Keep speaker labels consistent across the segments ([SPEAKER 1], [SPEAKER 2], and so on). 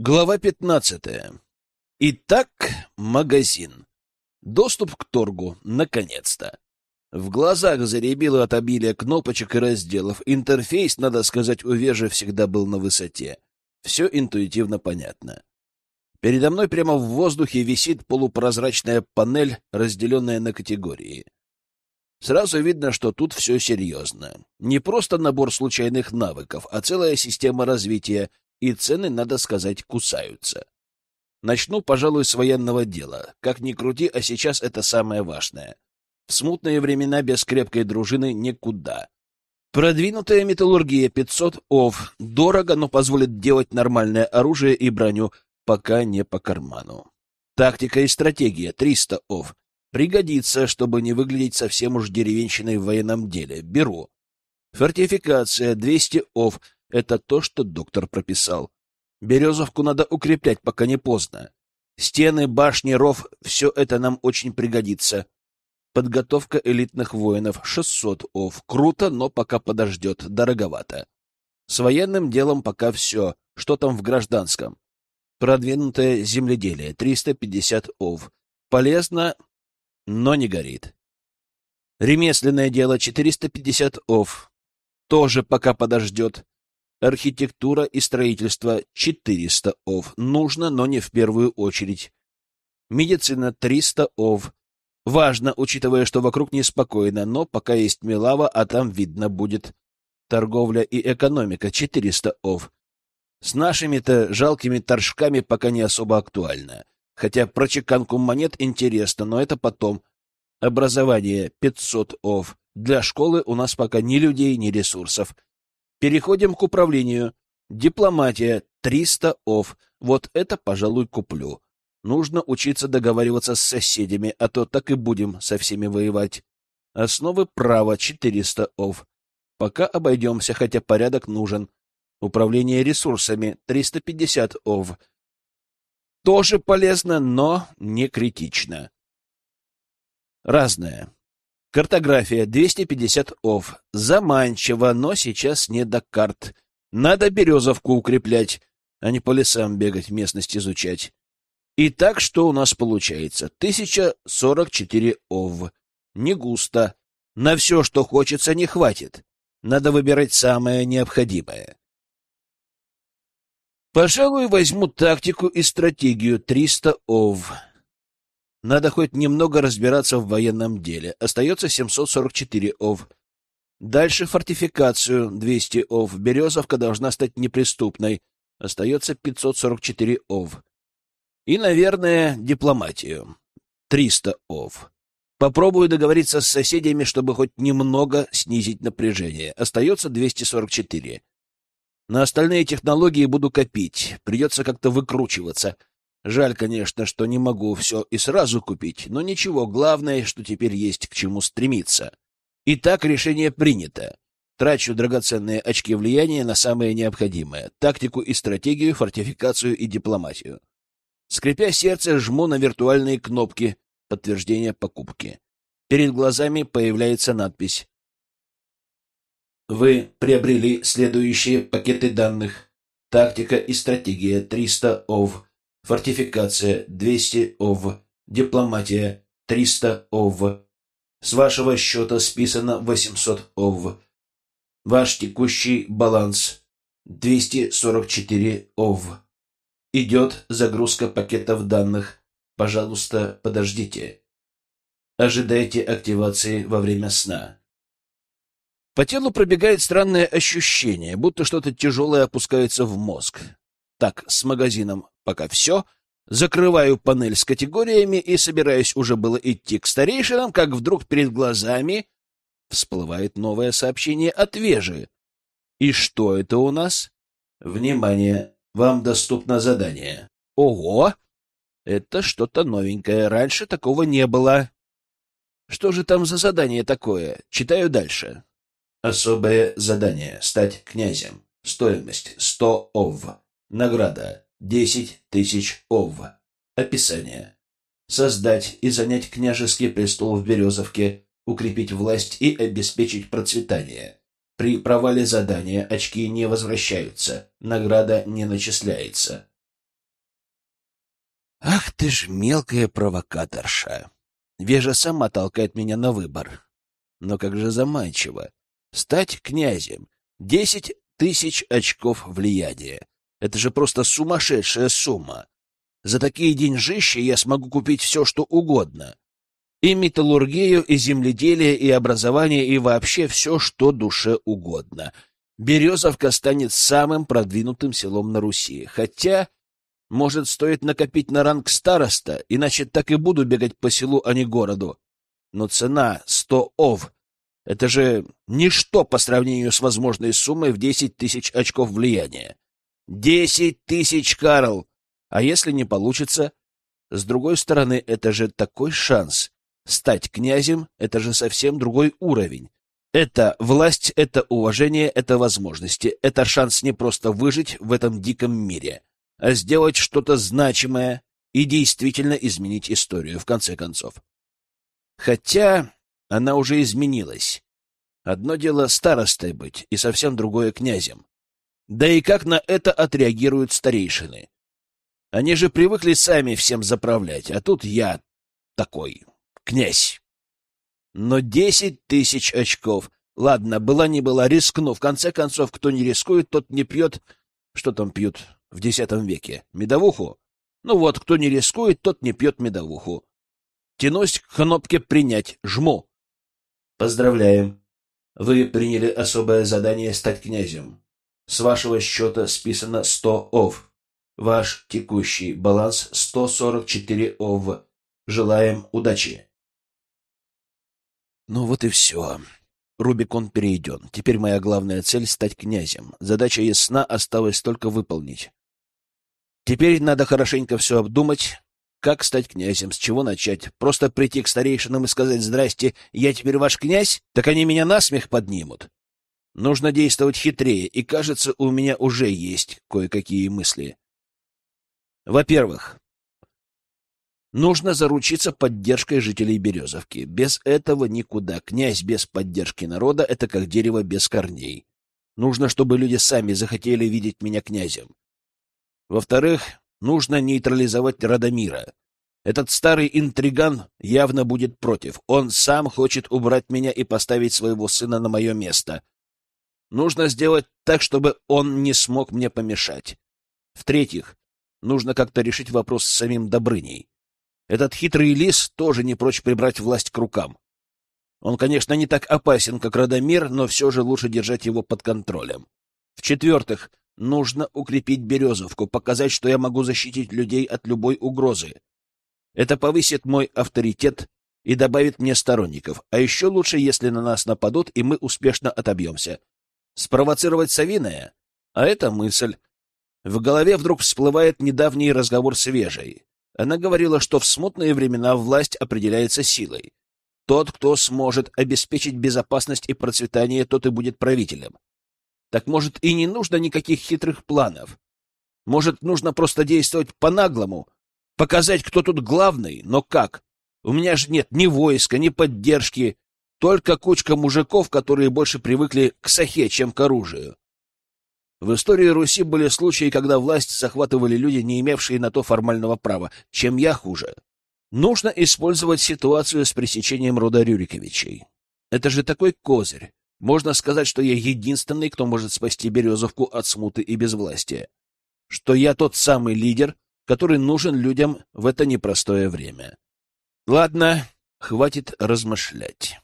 [SPEAKER 1] Глава 15. Итак, магазин. Доступ к торгу, наконец-то. В глазах заребило от обилия кнопочек и разделов. Интерфейс, надо сказать, у Вежи всегда был на высоте. Все интуитивно понятно. Передо мной прямо в воздухе висит полупрозрачная панель, разделенная на категории. Сразу видно, что тут все серьезно. Не просто набор случайных навыков, а целая система развития — и цены, надо сказать, кусаются. Начну, пожалуй, с военного дела. Как ни крути, а сейчас это самое важное. В смутные времена без крепкой дружины никуда. Продвинутая металлургия 500 ОВ. Дорого, но позволит делать нормальное оружие и броню, пока не по карману. Тактика и стратегия 300 ОВ. Пригодится, чтобы не выглядеть совсем уж деревенщиной в военном деле. Беру. Фортификация 200 ОВ. Это то, что доктор прописал. Березовку надо укреплять, пока не поздно. Стены, башни, ров — все это нам очень пригодится. Подготовка элитных воинов — 600 ов. Круто, но пока подождет, дороговато. С военным делом пока все. Что там в гражданском? Продвинутое земледелие — 350 ов. Полезно, но не горит. Ремесленное дело — 450 ов. Тоже пока подождет. Архитектура и строительство 400 ов. Нужно, но не в первую очередь. Медицина 300 ов. Важно, учитывая, что вокруг неспокойно, но пока есть Милава, а там видно будет. Торговля и экономика 400 ов. С нашими-то жалкими торжками пока не особо актуально. Хотя про чеканку монет интересно, но это потом. Образование 500 ов. Для школы у нас пока ни людей, ни ресурсов. Переходим к управлению. Дипломатия. 300 ов. Вот это, пожалуй, куплю. Нужно учиться договариваться с соседями, а то так и будем со всеми воевать. Основы права. 400 ов. Пока обойдемся, хотя порядок нужен. Управление ресурсами. 350 ов. Тоже полезно, но не критично. Разное. Картография 250 ов. Заманчиво, но сейчас не до карт. Надо березовку укреплять, а не по лесам бегать, местность изучать. Итак, что у нас получается? 1044 ов. Не густо. На все, что хочется, не хватит. Надо выбирать самое необходимое. Пожалуй, возьму тактику и стратегию 300 ов. Надо хоть немного разбираться в военном деле. Остается 744 ов. Дальше фортификацию 200 ов. Березовка должна стать неприступной. Остается 544 ов. И, наверное, дипломатию. 300 ов. Попробую договориться с соседями, чтобы хоть немного снизить напряжение. Остается 244. На остальные технологии буду копить. Придется как-то выкручиваться. Жаль, конечно, что не могу все и сразу купить, но ничего, главное, что теперь есть к чему стремиться. Итак, решение принято. Трачу драгоценные очки влияния на самое необходимое — тактику и стратегию, фортификацию и дипломатию. Скрипя сердце, жму на виртуальные кнопки подтверждения покупки. Перед глазами появляется надпись. Вы приобрели следующие пакеты данных. Тактика и стратегия 300 ОВ фортификация 200 ОВ, дипломатия 300 ОВ. С вашего счета списано 800 ОВ. Ваш текущий баланс 244 ОВ. Идет загрузка пакетов данных. Пожалуйста, подождите. Ожидайте активации во время сна. По телу пробегает странное ощущение, будто что-то тяжелое опускается в мозг. Так, с магазином пока все. Закрываю панель с категориями и собираюсь уже было идти к старейшинам, как вдруг перед глазами всплывает новое сообщение от Вежи. И что это у нас? Внимание! Вам доступно задание. Ого! Это что-то новенькое. Раньше такого не было. Что же там за задание такое? Читаю дальше. Особое задание. Стать князем. Стоимость 100 ов. Награда — десять тысяч ов. Описание. Создать и занять княжеский престол в Березовке, укрепить власть и обеспечить процветание. При провале задания очки не возвращаются, награда не начисляется. Ах ты ж мелкая провокаторша. Вежа сама толкает меня на выбор. Но как же заманчиво. Стать князем. Десять тысяч очков влияния. Это же просто сумасшедшая сумма. За такие деньжища я смогу купить все, что угодно. И металлургию, и земледелие, и образование, и вообще все, что душе угодно. Березовка станет самым продвинутым селом на Руси. Хотя, может, стоит накопить на ранг староста, иначе так и буду бегать по селу, а не городу. Но цена — сто ов. Это же ничто по сравнению с возможной суммой в десять тысяч очков влияния. Десять тысяч, Карл! А если не получится? С другой стороны, это же такой шанс. Стать князем — это же совсем другой уровень. Это власть, это уважение, это возможности, это шанс не просто выжить в этом диком мире, а сделать что-то значимое и действительно изменить историю, в конце концов. Хотя она уже изменилась. Одно дело старостой быть, и совсем другое князем. Да и как на это отреагируют старейшины? Они же привыкли сами всем заправлять, а тут я такой, князь. Но десять тысяч очков. Ладно, была не была, рискну. В конце концов, кто не рискует, тот не пьет... Что там пьют в десятом веке? Медовуху? Ну вот, кто не рискует, тот не пьет медовуху. Тянусь к кнопке «Принять». Жму. Поздравляем. Вы приняли особое задание стать князем. С вашего счета списано 100 ов. Ваш текущий баланс 144 ов. Желаем удачи. Ну вот и все. Рубикон перейден. Теперь моя главная цель — стать князем. Задача ясна, осталось только выполнить. Теперь надо хорошенько все обдумать. Как стать князем? С чего начать? Просто прийти к старейшинам и сказать «Здрасте, я теперь ваш князь?» Так они меня насмех поднимут. Нужно действовать хитрее, и, кажется, у меня уже есть кое-какие мысли. Во-первых, нужно заручиться поддержкой жителей Березовки. Без этого никуда. Князь без поддержки народа — это как дерево без корней. Нужно, чтобы люди сами захотели видеть меня князем. Во-вторых, нужно нейтрализовать Радомира. Этот старый интриган явно будет против. Он сам хочет убрать меня и поставить своего сына на мое место. Нужно сделать так, чтобы он не смог мне помешать. В-третьих, Нужно как-то решить вопрос с самим Добрыней. Этот хитрый лис тоже не прочь прибрать власть к рукам. Он, конечно, не так опасен, как Радомир, но все же лучше держать его под контролем. В-четвертых, нужно укрепить Березовку, показать, что я могу защитить людей от любой угрозы. Это повысит мой авторитет и добавит мне сторонников. А еще лучше, если на нас нападут, и мы успешно отобьемся. Спровоцировать Савиная? А это мысль. В голове вдруг всплывает недавний разговор с Вежей. Она говорила, что в смутные времена власть определяется силой. Тот, кто сможет обеспечить безопасность и процветание, тот и будет правителем. Так может и не нужно никаких хитрых планов. Может, нужно просто действовать по-наглому, показать, кто тут главный, но как? У меня же нет ни войска, ни поддержки, только кучка мужиков, которые больше привыкли к сахе, чем к оружию. В истории Руси были случаи, когда власть захватывали люди, не имевшие на то формального права. Чем я хуже? Нужно использовать ситуацию с пресечением рода Рюриковичей. Это же такой козырь. Можно сказать, что я единственный, кто может спасти Березовку от смуты и безвластия. Что я тот самый лидер, который нужен людям в это непростое время. Ладно, хватит размышлять.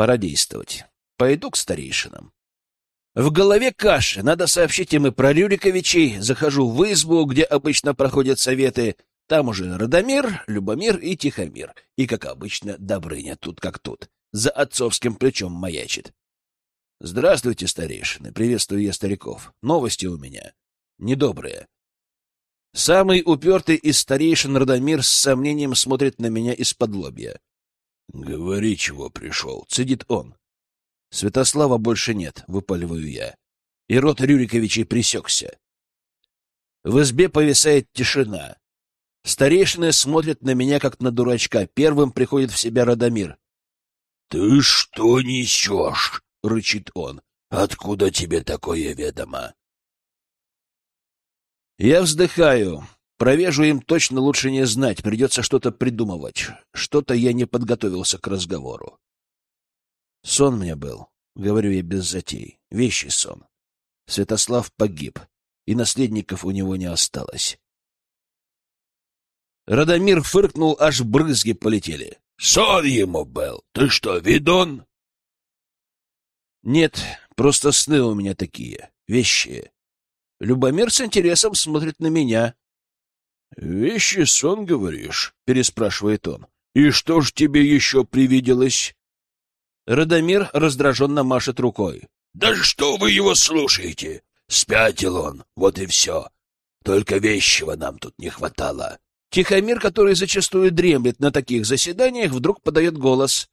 [SPEAKER 1] Пора действовать. Пойду к старейшинам. В голове каша. Надо сообщить им и про Рюриковичей. Захожу в избу, где обычно проходят советы. Там уже Радомир, Любомир и Тихомир. И, как обычно, Добрыня тут как тут. За отцовским плечом маячит. Здравствуйте, старейшины. Приветствую я стариков. Новости у меня. Недобрые. Самый упертый из старейшин Радомир с сомнением смотрит на меня из-под лобья. — Говори, чего пришел, — цедит он. Святослава больше нет, выпаливаю я. И рот Рюриковичей пресекся. В избе повисает тишина. Старейшины смотрят на меня, как на дурачка. Первым приходит в себя Радомир. — Ты что несешь? — рычит он. — Откуда тебе такое ведомо? Я вздыхаю. Провежу им точно лучше не знать, придется что-то придумывать. Что-то я не подготовился к разговору. Сон мне был, говорю я без затей, вещий сон. Святослав погиб, и наследников у него не осталось. Радомир фыркнул, аж брызги полетели. — Сон ему был! Ты что, видон? — Нет, просто сны у меня такие, вещи. Любомир с интересом смотрит на меня. — Вещи сон, говоришь? — переспрашивает он. — И что ж тебе еще привиделось? Радомир раздраженно машет рукой. — Да что вы его слушаете? Спятил он, вот и все. Только вещего нам тут не хватало. Тихомир, который зачастую дремлет на таких заседаниях, вдруг подает голос.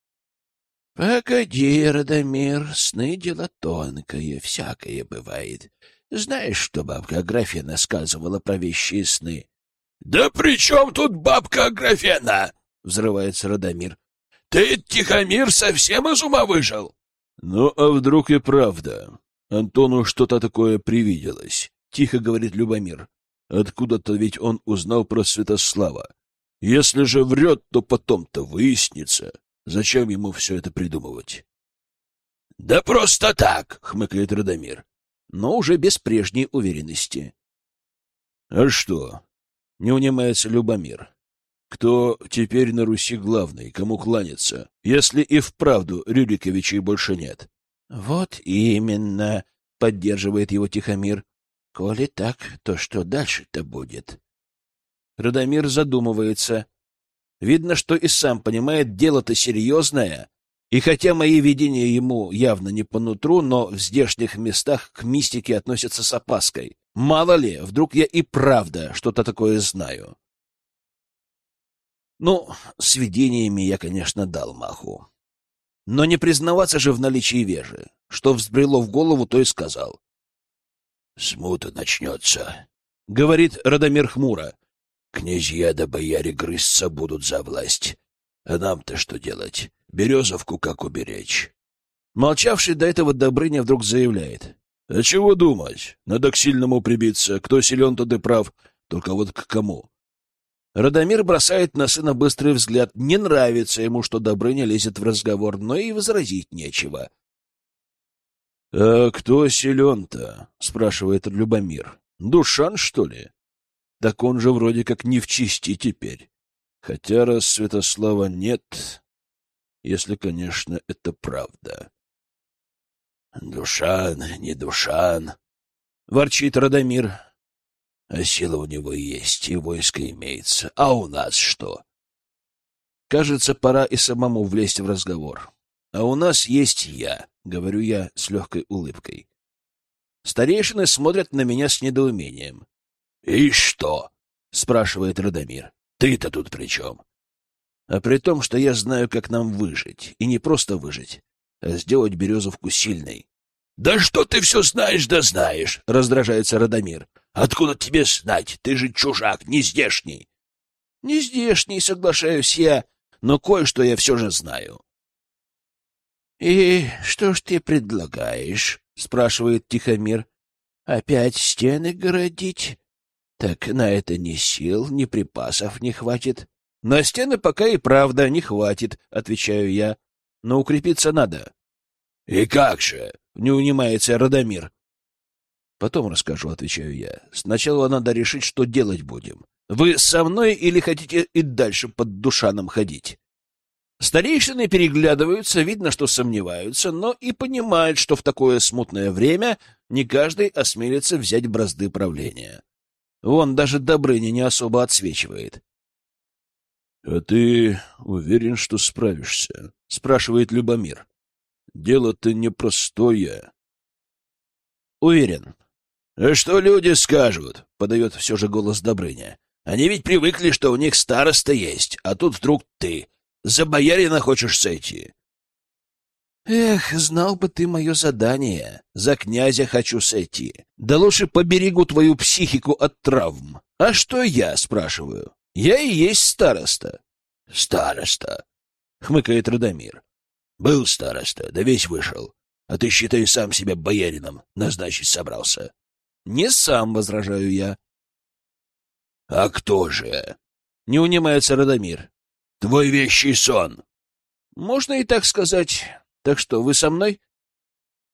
[SPEAKER 1] — Погоди, Радомир, сны дело тонкое, всякое бывает. Знаешь, что бабка Аграфена сказывала про вещи и сны? — Да при чем тут бабка Аграфена? — взрывается Радомир. — Ты, Тихомир, совсем из ума выжил? — Ну, а вдруг и правда? Антону что-то такое привиделось, — тихо говорит Любомир. Откуда-то ведь он узнал про Святослава. Если же врет, то потом-то выяснится. Зачем ему все это придумывать? — Да просто так, — хмыкает Радомир, но уже без прежней уверенности. — А что? — не унимается Любомир. — Кто теперь на Руси главный, кому кланяться, если и вправду Рюриковичей больше нет? — Вот именно, — поддерживает его Тихомир. Коли так, то что дальше-то будет? Радомир задумывается. Видно, что и сам понимает, дело-то серьезное, и хотя мои видения ему явно не по нутру, но в здешних местах к мистике относятся с опаской. Мало ли, вдруг я и правда что-то такое знаю. Ну, с видениями я, конечно, дал маху. Но не признаваться же в наличии вежи. Что взбрело в голову, то и сказал. Смута начнется, — говорит Радомир хмуро. Князья да бояре грызться будут за власть. А нам-то что делать? Березовку как уберечь? Молчавший до этого Добрыня вдруг заявляет. — А чего думать? Надо к сильному прибиться. Кто силен, тот и прав. Только вот к кому? Радомир бросает на сына быстрый взгляд. Не нравится ему, что Добрыня лезет в разговор, но и возразить нечего. — А кто силен-то? — спрашивает Любомир. — Душан, что ли? Так он же вроде как не в чести теперь. Хотя раз Святослава нет, если, конечно, это правда. — Душан, не Душан, — ворчит Радомир. — А сила у него есть, и войско имеется. А у нас что? Кажется, пора и самому влезть в разговор. А у нас есть я. — говорю я с легкой улыбкой. Старейшины смотрят на меня с недоумением. — И что? — спрашивает Радомир. — Ты-то тут при чем? А при том, что я знаю, как нам выжить. И не просто выжить, а сделать Березовку сильной. — Да что ты все знаешь да знаешь! — раздражается Радомир. — Откуда тебе знать? Ты же чужак, не здешний. — Не здешний, соглашаюсь я, но кое-что я все же знаю. «И что ж ты предлагаешь?» — спрашивает Тихомир. «Опять стены городить? Так на это ни сил, ни припасов не хватит». «На стены пока и правда не хватит», — отвечаю я. «Но укрепиться надо». «И как же?» — не унимается Радомир. «Потом расскажу», — отвечаю я. «Сначала надо решить, что делать будем. Вы со мной или хотите и дальше под Душаном ходить?» Старейшины переглядываются, видно, что сомневаются, но и понимают, что в такое смутное время не каждый осмелится взять бразды правления. Вон даже Добрыня не особо отсвечивает. — А ты уверен, что справишься? — спрашивает Любомир. — Дело-то непростое. — Уверен. — А что люди скажут? — подает все же голос Добрыня. — Они ведь привыкли, что у них староста есть, а тут вдруг ты. За боярина хочешь сойти? Эх, знал бы ты мое задание. За князя хочу сойти. Да лучше поберегу твою психику от травм. А что я, спрашиваю? Я и есть староста. Староста, хмыкает Радомир. Был староста, да весь вышел. А ты, считай, сам себя боярином назначить собрался. Не сам, возражаю я. А кто же? Не унимается Радомир. Твой вещий сон. Можно и так сказать. Так что, вы со мной?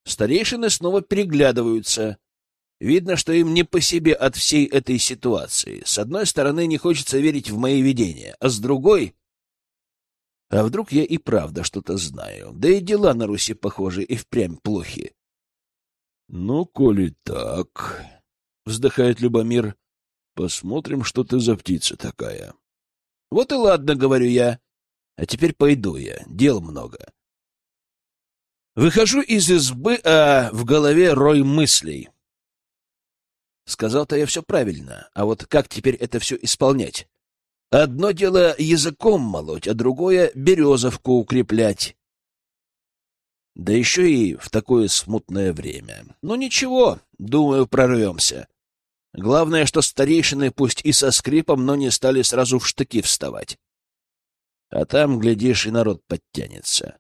[SPEAKER 1] Старейшины снова переглядываются. Видно, что им не по себе от всей этой ситуации. С одной стороны, не хочется верить в мои видения, а с другой... А вдруг я и правда что-то знаю? Да и дела на Руси, похоже, и впрямь плохи. — Ну, коли так, — вздыхает Любомир, — посмотрим, что ты за птица такая. — Вот и ладно, — говорю я. А теперь пойду я, дел много. Выхожу из избы, а в голове рой мыслей. Сказал-то я все правильно, а вот как теперь это все исполнять? Одно дело языком молоть, а другое — березовку укреплять. Да еще и в такое смутное время. Ну ничего, думаю, прорвемся. Главное, что старейшины, пусть и со скрипом, но не стали сразу в штыки вставать. А там, глядишь, и народ подтянется.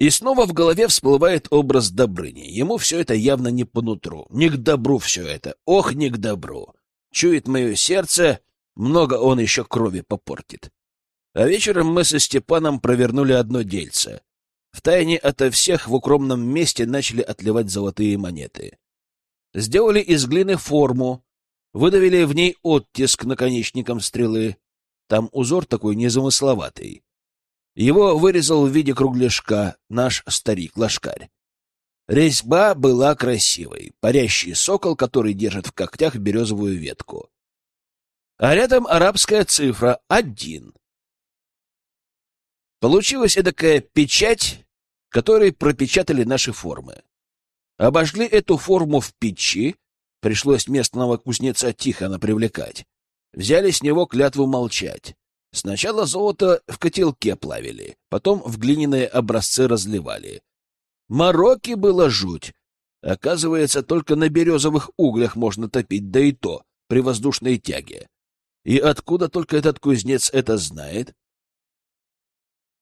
[SPEAKER 1] И снова в голове всплывает образ Добрыни. Ему все это явно не по нутру. Не к добру все это. Ох, не к добру. Чует мое сердце, много он еще крови попортит. А вечером мы со Степаном провернули одно дельце. Втайне ото всех в укромном месте начали отливать золотые монеты. Сделали из глины форму, выдавили в ней оттиск наконечником стрелы. Там узор такой незамысловатый. Его вырезал в виде кругляшка наш старик-лошкарь. Резьба была красивой, парящий сокол, который держит в когтях березовую ветку. А рядом арабская цифра — один. Получилась эдакая печать, которой пропечатали наши формы. Обожгли эту форму в печи, пришлось местного кузнеца Тихона привлекать. Взяли с него клятву молчать. Сначала золото в котелке плавили, потом в глиняные образцы разливали. Мороки было жуть. Оказывается, только на березовых углях можно топить, да и то при воздушной тяге. И откуда только этот кузнец это знает?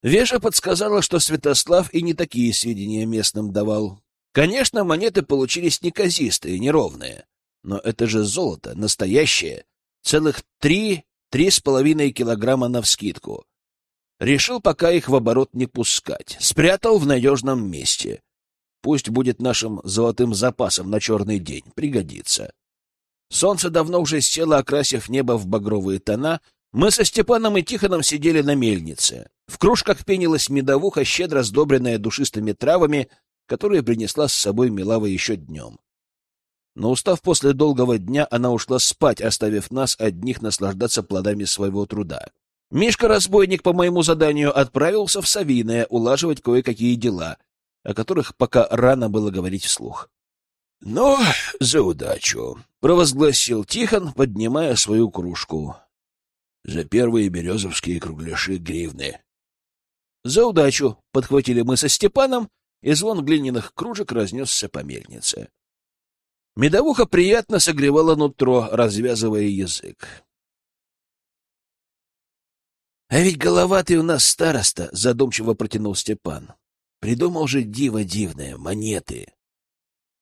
[SPEAKER 1] Вежа подсказала, что Святослав и не такие сведения местным давал. Конечно, монеты получились неказистые, неровные. Но это же золото, настоящее. Целых три, три с половиной килограмма навскидку. Решил пока их в оборот не пускать. Спрятал в надежном месте. Пусть будет нашим золотым запасом на черный день. Пригодится. Солнце давно уже село, окрасив небо в багровые тона. Мы со Степаном и Тихоном сидели на мельнице. В кружках пенилась медовуха, щедро сдобренная душистыми травами, которые принесла с собой Милава еще днем. Но устав после долгого дня, она ушла спать, оставив нас одних наслаждаться плодами своего труда. Мишка-разбойник по моему заданию отправился в Савиное улаживать кое-какие дела, о которых пока рано было говорить вслух. — Ну, за удачу! — провозгласил Тихон, поднимая свою кружку. — За первые березовские кругляши гривны. — За удачу! — подхватили мы со Степаном, и звон глиняных кружек разнесся по мельнице. Медовуха приятно согревала нутро, развязывая язык. — А ведь головатый у нас староста, — задумчиво протянул Степан. — Придумал же диво дивное, монеты.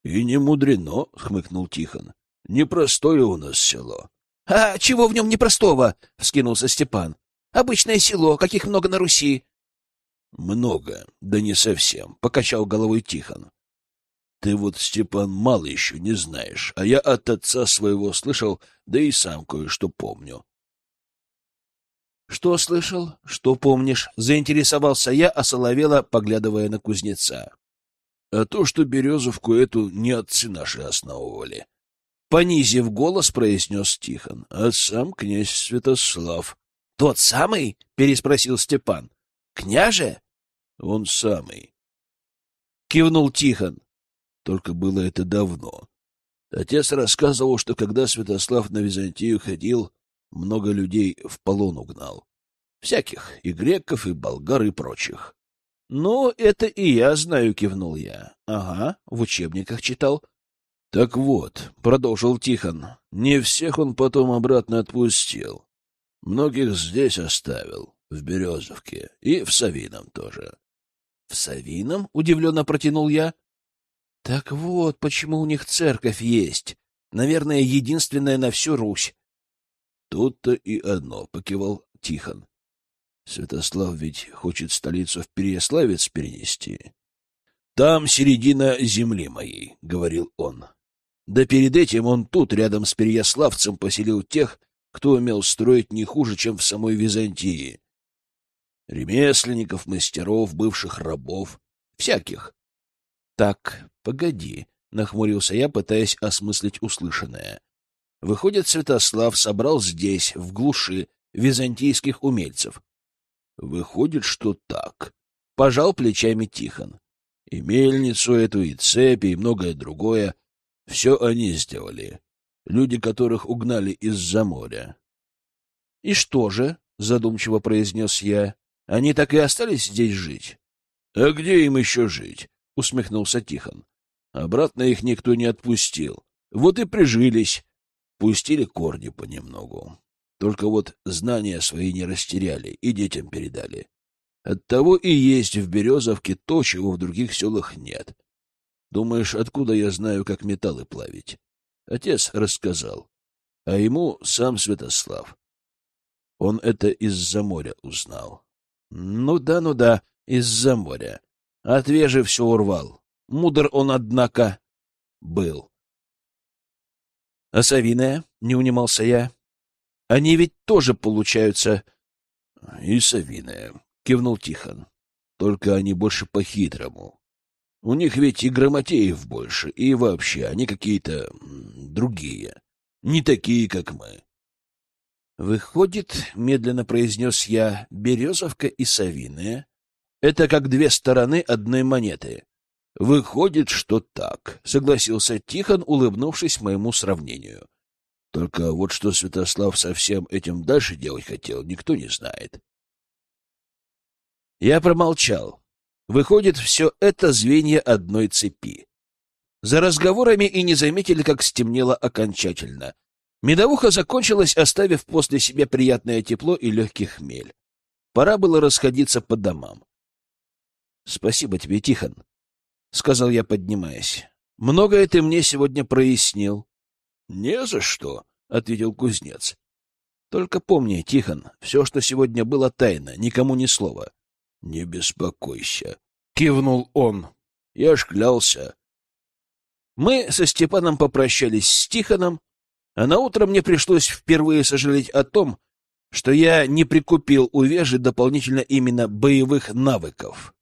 [SPEAKER 1] И не мудрено, — хмыкнул Тихон. — Непростое у нас село. — А чего в нем непростого? — вскинулся Степан. — Обычное село, каких много на Руси. — Много, да не совсем, — покачал головой Тихон. — Ты вот, Степан, мало еще не знаешь, а я от отца своего слышал, да и сам кое-что помню. — Что слышал? Что помнишь? — заинтересовался я, осоловела, поглядывая на кузнеца а то, что Березовку эту не отцы наши основывали. Понизив голос, произнес Тихон, а сам князь Святослав. — Тот самый? — переспросил Степан. — Княже? — Он самый. Кивнул Тихон. Только было это давно. Отец рассказывал, что когда Святослав на Византию ходил, много людей в полон угнал. Всяких, и греков, и болгар, и прочих. — Ну, это и я знаю, — кивнул я. — Ага, в учебниках читал. — Так вот, — продолжил Тихон, — не всех он потом обратно отпустил. Многих здесь оставил, в Березовке, и в Савином тоже. — В Савином? — удивленно протянул я. — Так вот, почему у них церковь есть. Наверное, единственная на всю Русь. То-то и оно, — покивал Тихон. Святослав ведь хочет столицу в Переяславец перенести. Там середина земли моей, — говорил он. Да перед этим он тут, рядом с Переяславцем, поселил тех, кто умел строить не хуже, чем в самой Византии. Ремесленников, мастеров, бывших рабов, всяких. — Так, погоди, — нахмурился я, пытаясь осмыслить услышанное. Выходит, Святослав собрал здесь, в глуши, византийских умельцев. Выходит, что так. Пожал плечами Тихон. И мельницу эту, и цепи, и многое другое. Все они сделали. Люди, которых угнали из-за моря. — И что же? — задумчиво произнес я. — Они так и остались здесь жить? — А где им еще жить? — усмехнулся Тихон. Обратно их никто не отпустил. Вот и прижились. Пустили корни понемногу. Только вот знания свои не растеряли и детям передали. Оттого и есть в Березовке то, чего в других селах нет. Думаешь, откуда я знаю, как металлы плавить? Отец рассказал. А ему сам Святослав. Он это из-за моря узнал. Ну да, ну да, из-за моря. От вежи все урвал. Мудр он, однако, был. — А не унимался я. — Они ведь тоже получаются... — И Савиная, — кивнул Тихон. — Только они больше по-хитрому. У них ведь и грамотеев больше, и вообще они какие-то другие, не такие, как мы. — Выходит, — медленно произнес я, — Березовка и Савиная — это как две стороны одной монеты. Выходит, что так, согласился Тихон, улыбнувшись моему сравнению. Только вот что Святослав со всем этим дальше делать хотел, никто не знает. Я промолчал. Выходит, все это звенья одной цепи. За разговорами и не заметили, как стемнело окончательно. Медовуха закончилась, оставив после себя приятное тепло и легкий хмель. Пора было расходиться по домам. — Спасибо тебе, Тихон, — сказал я, поднимаясь. — Многое ты мне сегодня прояснил. — Не за что, — ответил кузнец. — Только помни, Тихон, все, что сегодня было тайно, никому ни слова. — Не беспокойся, — кивнул он. — Я ж клялся. Мы со Степаном попрощались с Тихоном, а на утро мне пришлось впервые сожалеть о том, что я не прикупил у Вежи дополнительно именно боевых навыков.